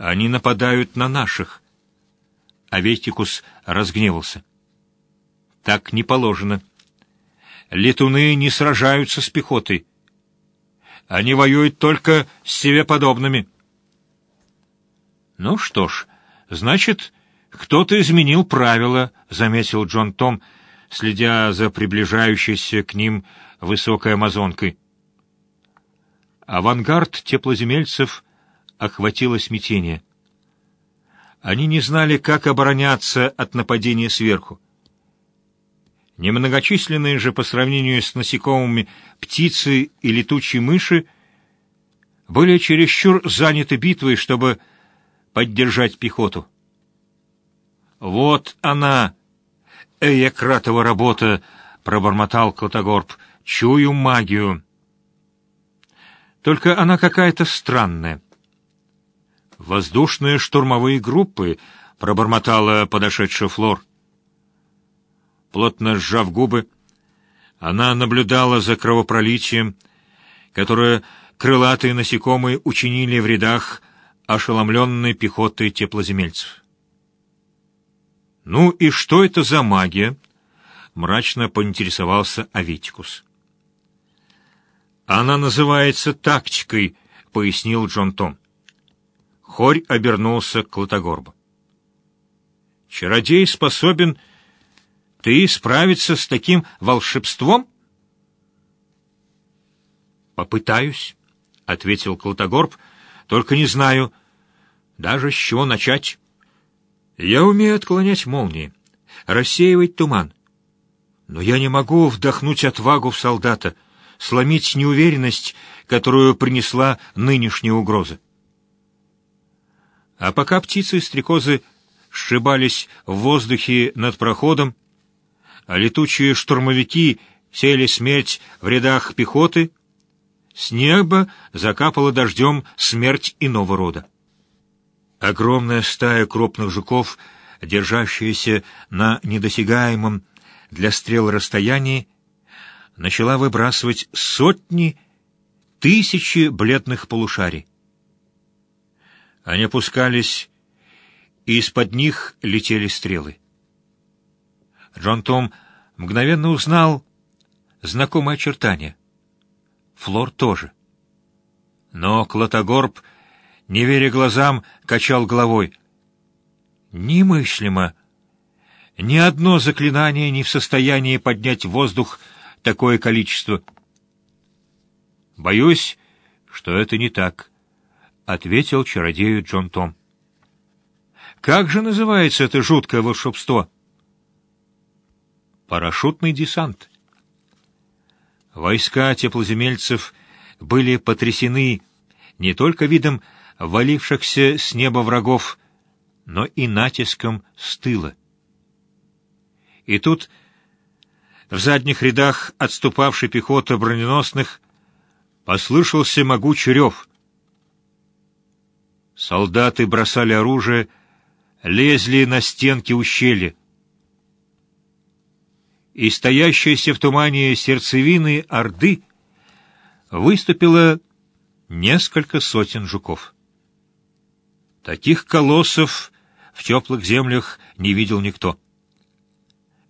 Они нападают на наших. Аветикус разгневался. Так не положено. Летуны не сражаются с пехотой. Они воюют только с себе подобными. Ну что ж, значит, кто-то изменил правила, заметил Джон Том, следя за приближающейся к ним высокой амазонкой. Авангард теплоземельцев охватило смятение. Они не знали, как обороняться от нападения сверху. Немногочисленные же по сравнению с насекомыми птицы и летучие мыши были чересчур заняты битвой, чтобы поддержать пехоту. «Вот она, Эякратова работа!» — пробормотал Клотогорб. «Чую магию!» «Только она какая-то странная». «Воздушные штурмовые группы», — пробормотала подошедшая Флор. Плотно сжав губы, она наблюдала за кровопролитием, которое крылатые насекомые учинили в рядах ошеломленной пехоты теплоземельцев. «Ну и что это за магия?» — мрачно поинтересовался Аветикус. «Она называется тактикой», — пояснил Джон Том. Хорь обернулся к Клотогорбу. «Чародей способен ты справиться с таким волшебством? Попытаюсь, ответил Клотогорб, только не знаю, даже с чего начать. Я умею отклонять молнии, рассеивать туман. Но я не могу вдохнуть отвагу в солдата, сломить неуверенность, которую принесла нынешняя угроза. А пока птицы и стрекозы сшибались в воздухе над проходом, а летучие штурмовики сели смерть в рядах пехоты, с неба закапала дождем смерть иного рода. Огромная стая крупных жуков, держащаяся на недосягаемом для стрел расстоянии, начала выбрасывать сотни, тысячи бледных полушарий. Они опускались, и из-под них летели стрелы. Джон Том мгновенно узнал знакомые очертания. Флор тоже. Но Клотогорб, не веря глазам, качал головой. Немыслимо. Ни одно заклинание не в состоянии поднять в воздух такое количество. «Боюсь, что это не так», — ответил чародею Джон Том. «Как же называется это жуткое волшебство?» парашютный десант. Войска теплоземельцев были потрясены не только видом валившихся с неба врагов, но и натиском с тыла. И тут в задних рядах отступавшей пехоты броненосных послышался могучий рев. Солдаты бросали оружие, лезли на стенки ущелья и стоящаяся в тумане сердцевины Орды выступило несколько сотен жуков. Таких колоссов в теплых землях не видел никто.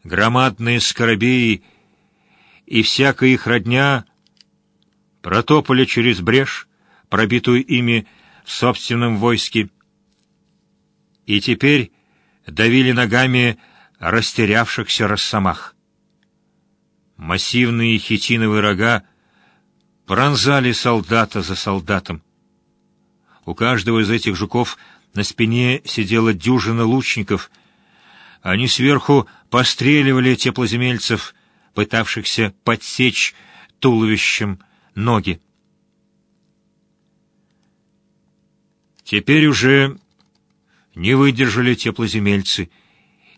Громадные скоробеи и всякая их родня протопали через брешь, пробитую ими в собственном войске, и теперь давили ногами растерявшихся росомах. Массивные хитиновые рога пронзали солдата за солдатом. У каждого из этих жуков на спине сидела дюжина лучников. Они сверху постреливали теплоземельцев, пытавшихся подсечь туловищем ноги. Теперь уже не выдержали теплоземельцы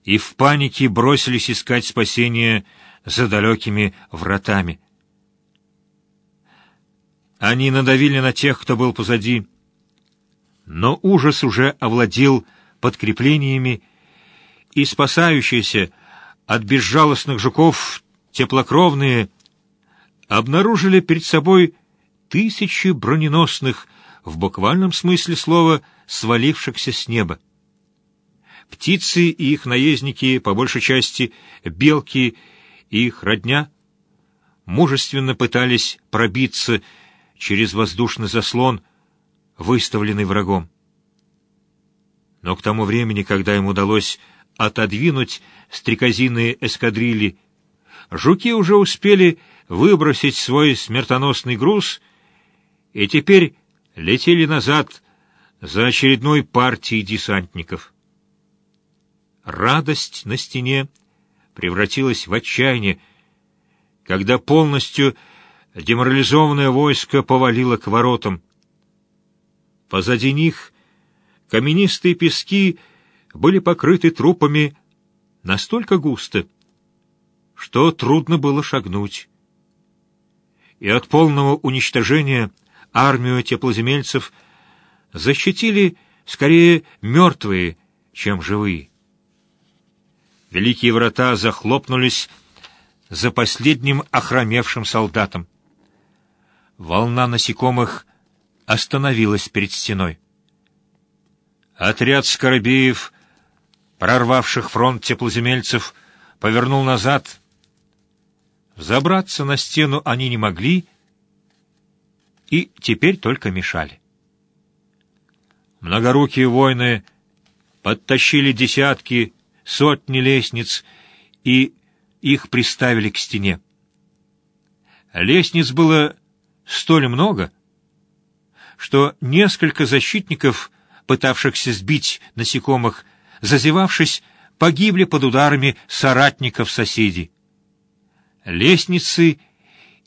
и в панике бросились искать спасения за далекими вратами. Они надавили на тех, кто был позади, но ужас уже овладел подкреплениями, и спасающиеся от безжалостных жуков теплокровные обнаружили перед собой тысячи броненосных, в буквальном смысле слова свалившихся с неба. Птицы и их наездники, по большей части белки и их родня, мужественно пытались пробиться через воздушный заслон, выставленный врагом. Но к тому времени, когда им удалось отодвинуть стрекозиные эскадрильи, жуки уже успели выбросить свой смертоносный груз и теперь летели назад за очередной партией десантников. Радость на стене превратилась в отчаяние, когда полностью деморализованное войско повалило к воротам. Позади них каменистые пески были покрыты трупами настолько густо, что трудно было шагнуть. И от полного уничтожения армию теплоземельцев защитили скорее мертвые, чем живые. Великие врата захлопнулись за последним охромевшим солдатом. Волна насекомых остановилась перед стеной. Отряд скоробеев, прорвавших фронт теплоземельцев, повернул назад. Забраться на стену они не могли и теперь только мешали. Многорукие воины подтащили десятки, сотни лестниц и их приставили к стене. Лестниц было столь много, что несколько защитников, пытавшихся сбить насекомых, зазевавшись, погибли под ударами соратников соседей. Лестницы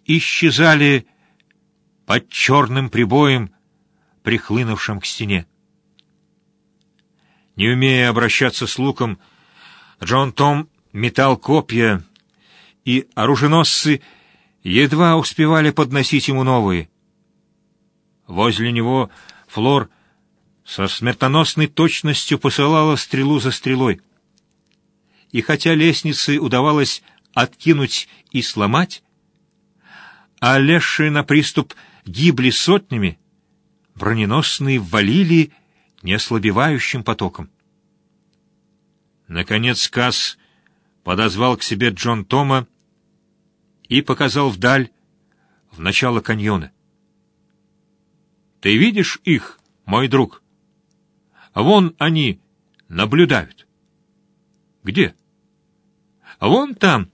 исчезали под черным прибоем, прихлынувшим к стене. Не умея обращаться с луком, Джон Том метал копья, и оруженосцы едва успевали подносить ему новые. Возле него Флор со смертоносной точностью посылала стрелу за стрелой. И хотя лестницы удавалось откинуть и сломать, а лезшие на приступ гибли сотнями, броненосные валили неослабевающим потоком. Наконец Касс подозвал к себе Джон Тома и показал вдаль, в начало каньона. «Ты видишь их, мой друг? Вон они наблюдают». «Где?» «Вон там.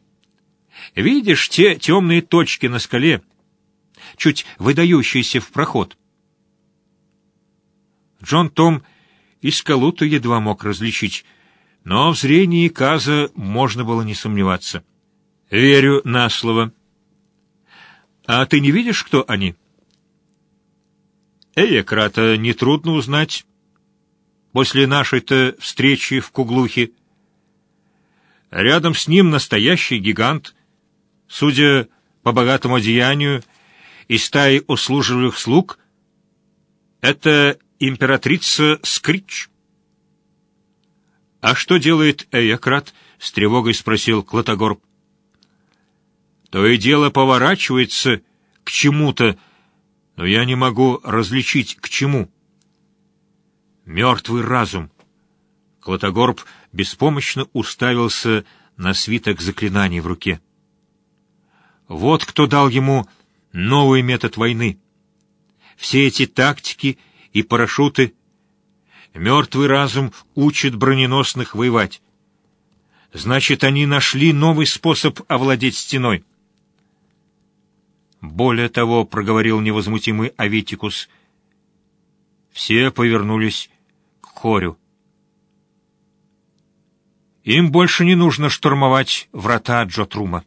Видишь те темные точки на скале, чуть выдающиеся в проход?» Джон Том и скалу-то едва мог различить, но в зрении Каза можно было не сомневаться. «Верю на слово». «А ты не видишь, кто они?» Эякрата нетрудно узнать. После нашей-то встречи в Куглухе. Рядом с ним настоящий гигант, судя по богатому одеянию и стае услужливых слуг, это императрица Скрич. «А что делает Эякрат?» — с тревогой спросил Клотогорб. «То и дело поворачивается к чему-то, но я не могу различить, к чему». «Мертвый разум». Клотогорб беспомощно уставился на свиток заклинаний в руке. Вот кто дал ему новый метод войны. Все эти тактики и парашюты — Мертвый разум учит броненосных воевать. Значит, они нашли новый способ овладеть стеной. Более того, проговорил невозмутимый Аветикус, все повернулись к хорю. Им больше не нужно штурмовать врата Джотрума.